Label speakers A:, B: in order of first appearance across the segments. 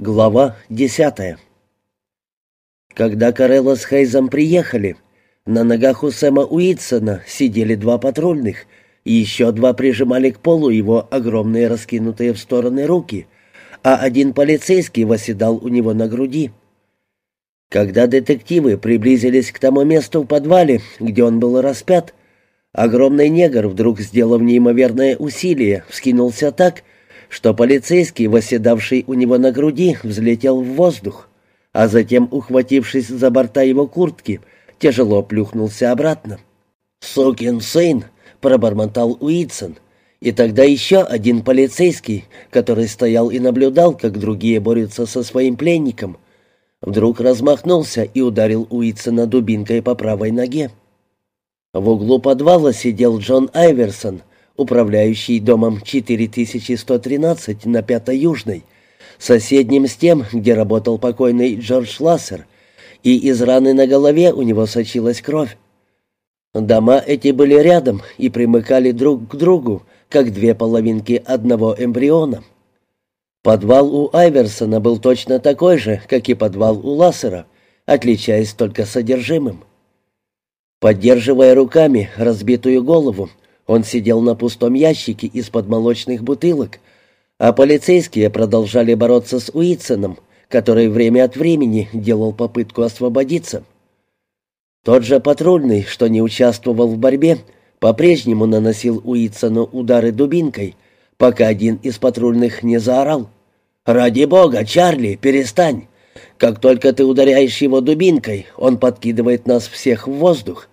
A: Глава десятая Когда Карелла с Хейзом приехали, на ногах у Сэма Уитсона сидели два патрульных, и еще два прижимали к полу его огромные раскинутые в стороны руки, а один полицейский восседал у него на груди. Когда детективы приблизились к тому месту в подвале, где он был распят, огромный негр, вдруг сделав неимоверное усилие, вскинулся так, что полицейский, восседавший у него на груди, взлетел в воздух, а затем, ухватившись за борта его куртки, тяжело плюхнулся обратно. «Сукин сын!» — пробормотал Уитсон. И тогда еще один полицейский, который стоял и наблюдал, как другие борются со своим пленником, вдруг размахнулся и ударил Уитсона дубинкой по правой ноге. В углу подвала сидел Джон Айверсон — управляющий домом 4113 на Пятой Южной, соседним с тем, где работал покойный Джордж Лассер, и из раны на голове у него сочилась кровь. Дома эти были рядом и примыкали друг к другу, как две половинки одного эмбриона. Подвал у Айверсона был точно такой же, как и подвал у Лассера, отличаясь только содержимым. Поддерживая руками разбитую голову, он сидел на пустом ящике из-под молочных бутылок, а полицейские продолжали бороться с Уитсоном, который время от времени делал попытку освободиться. Тот же патрульный, что не участвовал в борьбе, по-прежнему наносил Уитсону удары дубинкой, пока один из патрульных не заорал. «Ради бога, Чарли, перестань! Как только ты ударяешь его дубинкой, он подкидывает нас всех в воздух.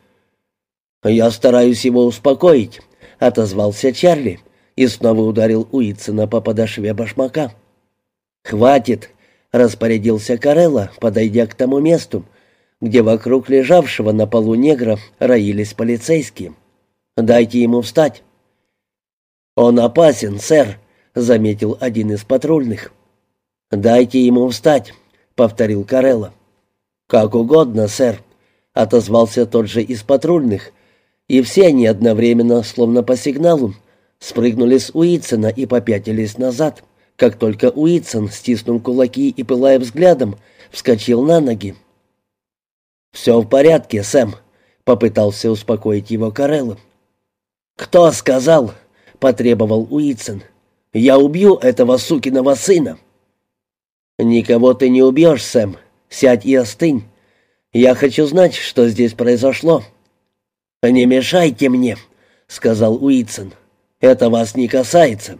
A: Я стараюсь его успокоить, — отозвался Чарли и снова ударил Уитсона по подошве башмака. «Хватит!» — распорядился Карелла, подойдя к тому месту, где вокруг лежавшего на полу негра роились полицейские. «Дайте ему встать!» «Он опасен, сэр», — заметил один из патрульных. «Дайте ему встать», — повторил Карелла. «Как угодно, сэр», — отозвался тот же из патрульных, и все они одновременно, словно по сигналу, спрыгнули с Уитсона и попятились назад, как только Уитсон, стиснув кулаки и пылая взглядом, вскочил на ноги. «Все в порядке, Сэм», — попытался успокоить его Карелло. «Кто сказал?» — потребовал Уитсон. «Я убью этого сукиного сына». «Никого ты не убьешь, Сэм. Сядь и остынь. Я хочу знать, что здесь произошло». «Не мешайте мне», — сказал Уитсон. «Это вас не касается».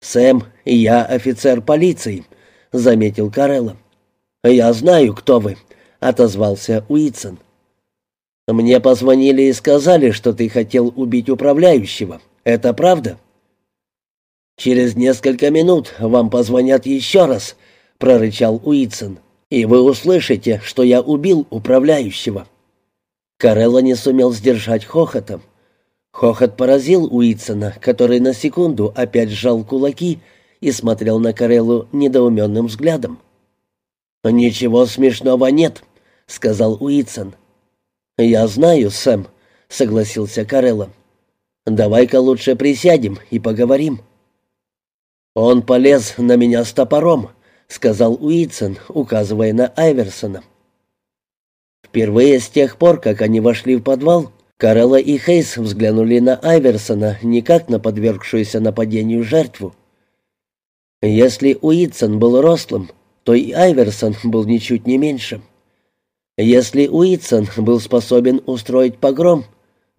A: «Сэм, я офицер полиции», — заметил Карелло. «Я знаю, кто вы», — отозвался Уитсон. «Мне позвонили и сказали, что ты хотел убить управляющего. Это правда?» «Через несколько минут вам позвонят еще раз», — прорычал Уитсон, «и вы услышите, что я убил управляющего». Карелла не сумел сдержать хохотом. Хохот поразил Уитсона, который на секунду опять сжал кулаки и смотрел на Кареллу недоуменным взглядом. «Ничего смешного нет», — сказал Уитсон. «Я знаю, Сэм», — согласился Карелла. «Давай-ка лучше присядем и поговорим». «Он полез на меня с топором», — сказал Уитсон, указывая на Айверсона. Впервые с тех пор, как они вошли в подвал, Карелла и Хейс взглянули на Айверсона не как на подвергшуюся нападению жертву. Если Уитсон был рослым, то и Айверсон был ничуть не меньше. Если Уитсон был способен устроить погром,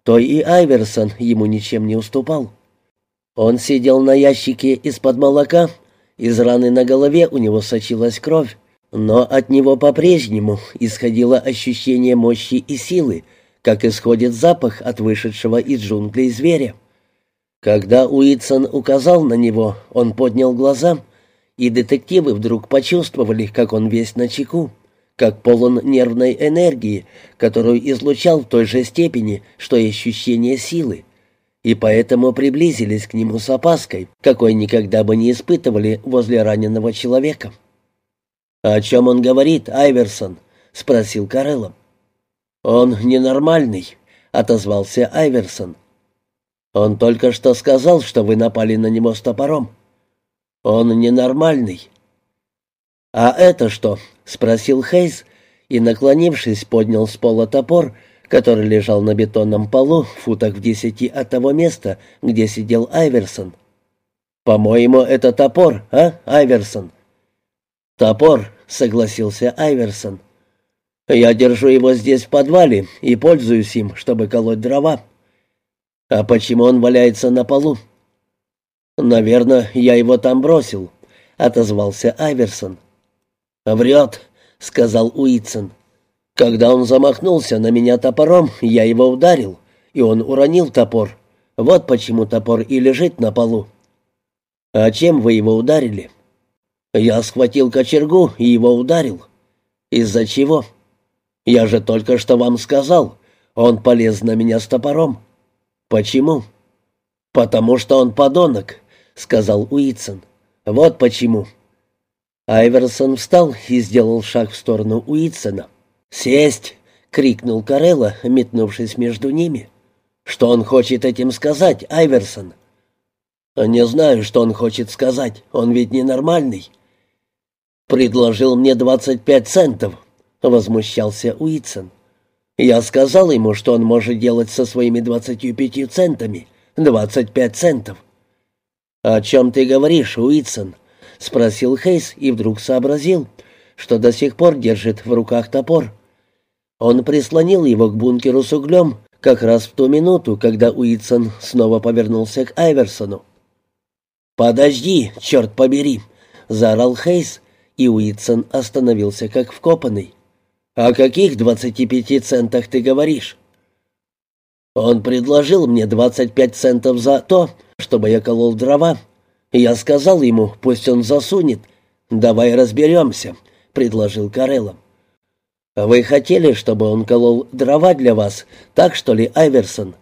A: то и Айверсон ему ничем не уступал. Он сидел на ящике из-под молока, из раны на голове у него сочилась кровь, но от него по-прежнему исходило ощущение мощи и силы, как исходит запах от вышедшего из джунглей зверя. Когда Уитсон указал на него, он поднял глаза, и детективы вдруг почувствовали, как он весь на чеку, как полон нервной энергии, которую излучал в той же степени, что и ощущение силы, и поэтому приблизились к нему с опаской, какой никогда бы не испытывали возле раненого человека. «О чем он говорит, Айверсон?» — спросил Карелло. «Он ненормальный», — отозвался Айверсон. «Он только что сказал, что вы напали на него с топором». «Он ненормальный». «А это что?» — спросил Хейс и, наклонившись, поднял с пола топор, который лежал на бетонном полу в футах в десяти от того места, где сидел Айверсон. «По-моему, это топор, а, Айверсон?» «Топор», — согласился Айверсон. «Я держу его здесь в подвале и пользуюсь им, чтобы колоть дрова». «А почему он валяется на полу?» «Наверное, я его там бросил», — отозвался Айверсон. «Врет», — сказал Уитсон. «Когда он замахнулся на меня топором, я его ударил, и он уронил топор. Вот почему топор и лежит на полу». «А чем вы его ударили?» «Я схватил кочергу и его ударил». «Из-за чего?» «Я же только что вам сказал. Он полез на меня с топором». «Почему?» «Потому что он подонок», — сказал Уитсон. «Вот почему». Айверсон встал и сделал шаг в сторону Уитсона. «Сесть!» — крикнул Карелла, метнувшись между ними. «Что он хочет этим сказать, Айверсон?» «Не знаю, что он хочет сказать. Он ведь ненормальный». «Предложил мне двадцать пять центов», — возмущался Уитсон. «Я сказал ему, что он может делать со своими двадцатью пятью центами. Двадцать пять центов». «О чем ты говоришь, Уитсон?» — спросил Хейс и вдруг сообразил, что до сих пор держит в руках топор. Он прислонил его к бункеру с углем как раз в ту минуту, когда Уитсон снова повернулся к Айверсону. «Подожди, черт побери!» — заорал Хейс, и Уитсон остановился как вкопанный. «О каких двадцати пяти центах ты говоришь?» «Он предложил мне двадцать пять центов за то, чтобы я колол дрова», я сказал ему, пусть он засунет. «Давай разберемся», — предложил Карелло. «Вы хотели, чтобы он колол дрова для вас, так что ли, Айверсон?»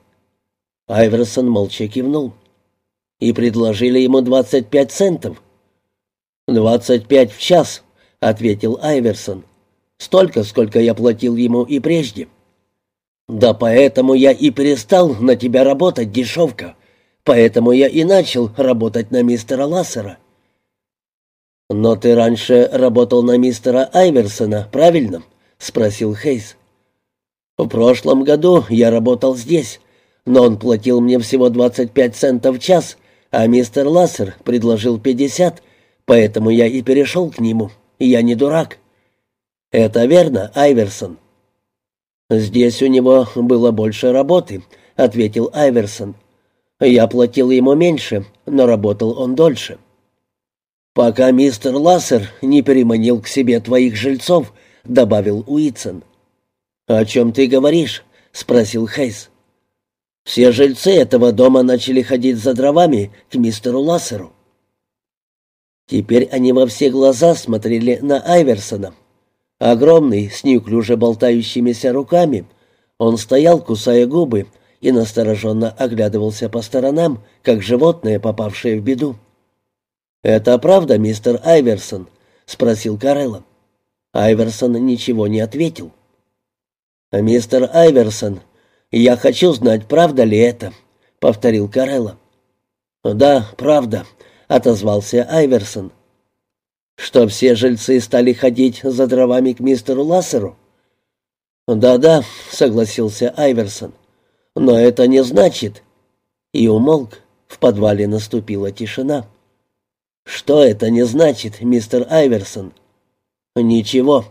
A: Айверсон молча кивнул. «И предложили ему двадцать пять центов?» «Двадцать пять в час», — ответил Айверсон. «Столько, сколько я платил ему и прежде». «Да поэтому я и перестал на тебя работать, дешевка», Поэтому я и начал работать на мистера Лассера. «Но ты раньше работал на мистера Айверсона, правильно?» — спросил Хейс. «В прошлом году я работал здесь, но он платил мне всего 25 центов в час, а мистер Лассер предложил 50, поэтому я и перешел к нему. Я не дурак». «Это верно, Айверсон?» «Здесь у него было больше работы», — ответил Айверсон. Я платил ему меньше, но работал он дольше. «Пока мистер Лассер не переманил к себе твоих жильцов», — добавил Уитсон. «О чем ты говоришь?» — спросил Хейс. «Все жильцы этого дома начали ходить за дровами к мистеру Лассеру». Теперь они во все глаза смотрели на Айверсона. Огромный, с неуклюже болтающимися руками, он стоял, кусая губы, и настороженно оглядывался по сторонам, как животное, попавшее в беду. «Это правда, мистер Айверсон?» — спросил Карелло. Айверсон ничего не ответил. «Мистер Айверсон, я хочу знать, правда ли это?» — повторил Карелло. «Да, правда», — отозвался Айверсон. «Что все жильцы стали ходить за дровами к мистеру Лассеру?» «Да-да», — согласился Айверсон. Но это не значит...» И умолк. В подвале наступила тишина. «Что это не значит, мистер Айверсон?» «Ничего».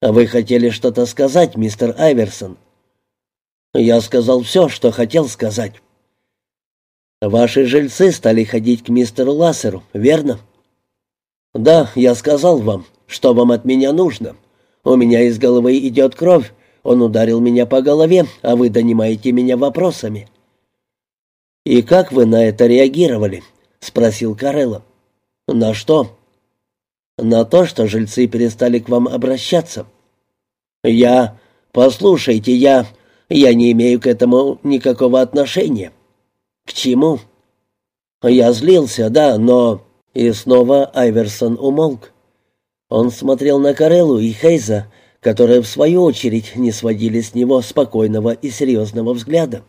A: «А «Вы хотели что-то сказать, мистер Айверсон?» «Я сказал все, что хотел сказать». «Ваши жильцы стали ходить к мистеру Лассеру, верно?» «Да, я сказал вам, что вам от меня нужно. У меня из головы идет кровь, он ударил меня по голове, а вы донимаете меня вопросами». «И как вы на это реагировали?» — спросил Карелло. «На что?» «На то, что жильцы перестали к вам обращаться». «Я... Послушайте, я... Я не имею к этому никакого отношения». «К чему?» «Я злился, да, но...» И снова Айверсон умолк. Он смотрел на Кареллу и Хейза, которые, в свою очередь, не сводили с него спокойного и серьезного взгляда.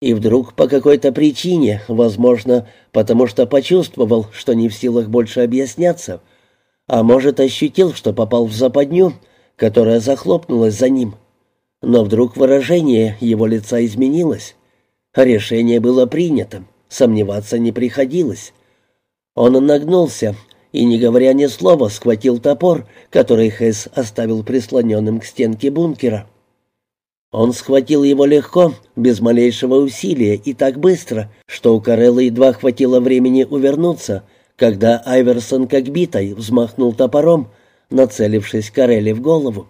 A: И вдруг по какой-то причине, возможно, потому что почувствовал, что не в силах больше объясняться, А может, ощутил, что попал в западню, которая захлопнулась за ним. Но вдруг выражение его лица изменилось. Решение было принято, сомневаться не приходилось. Он нагнулся и, не говоря ни слова, схватил топор, который Хэс оставил прислоненным к стенке бункера. Он схватил его легко, без малейшего усилия и так быстро, что у Кареллы едва хватило времени увернуться, когда Айверсон как битой взмахнул топором, нацелившись Карелле в голову.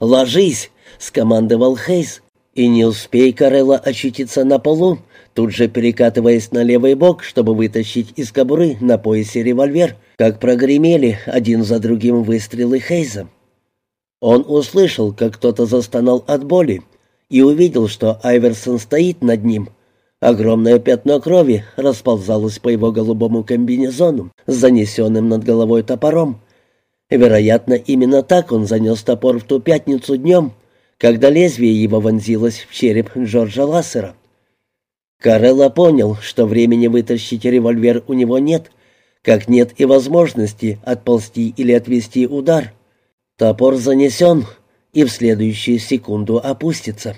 A: «Ложись!» — скомандовал Хейс, и не успей Карелла очутиться на полу, тут же перекатываясь на левый бок, чтобы вытащить из кобуры на поясе револьвер, как прогремели один за другим выстрелы Хейза. Он услышал, как кто-то застонал от боли, и увидел, что Айверсон стоит над ним. Огромное пятно крови расползалось по его голубому комбинезону, занесенным над головой топором. Вероятно, именно так он занес топор в ту пятницу днем, когда лезвие его вонзилось в череп Джорджа Лассера. Карелла понял, что времени вытащить револьвер у него нет, как нет и возможности отползти или отвести удар. Топор занесен и в следующую секунду опустится.